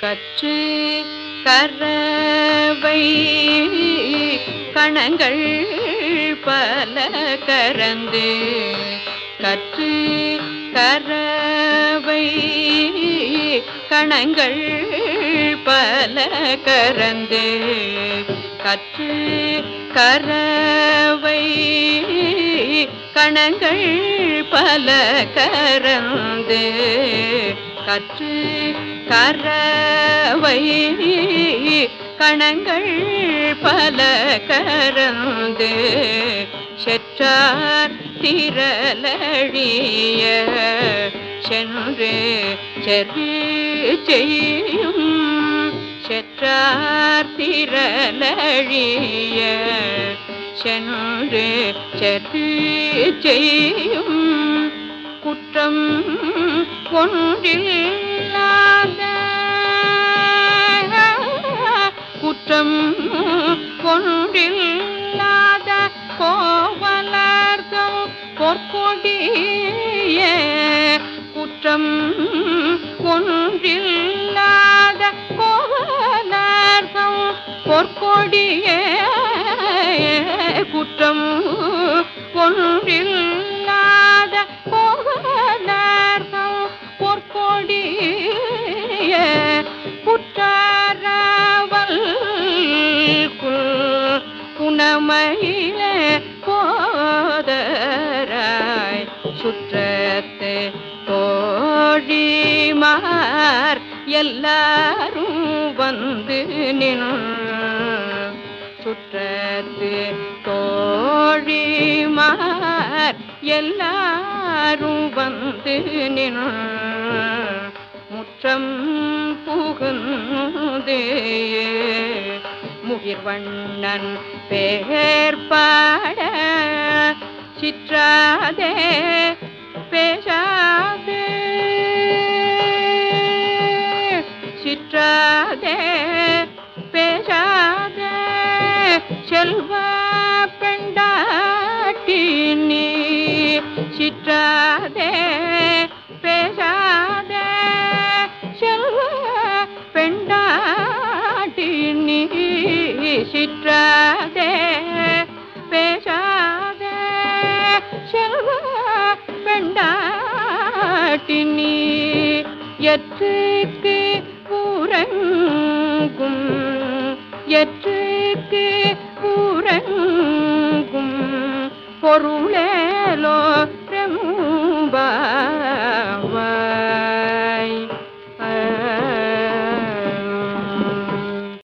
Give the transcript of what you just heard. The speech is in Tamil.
கற்று கரவை கணங்கள் பல கரந்து கற்று கரவை கணங்கள் பல கரந்து கற்று கரவை கணங்கள் பல கரந்து கற்று கரவை கணங்கள் பல கரந்து செற்றார் திரளழிய. சென்று செரு செய்யும் செற்றார் திரளழிய. சென்று செரு செய்யும் குற்றம் கொன்றில்லாத குற்றம் கொன்றில்லாத கோவலர்கள் பொற்கொடிய குற்றம் கொன்றில்லாத கோவலர்கள் பொற்கொடிய குற்றம் ஒன்றில்லாத சுற்றத்து தோழிமார் எல்லாரும் வந்து நின் சுற்றத்து தோழிமார் எல்லாரும் வந்து நின் முற்றம் புகுந்தே முகிர்வண்ணன் பேர் பாட சிற்றாதே செல்வ பெண்டாட்டி நீ சிற்றாதே பேசாதே. செல்வ பெண்டாட்டி நீ சிற்றாதே பேசாதே. செல்வ பெண்டாட்டி நீ எத்துக்கு ஊரங்கும் எற்றுக்கு ஊரங்கும் பொருளேலோ ரொம்ப